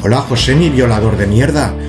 Hola, José, mi violador de mierda.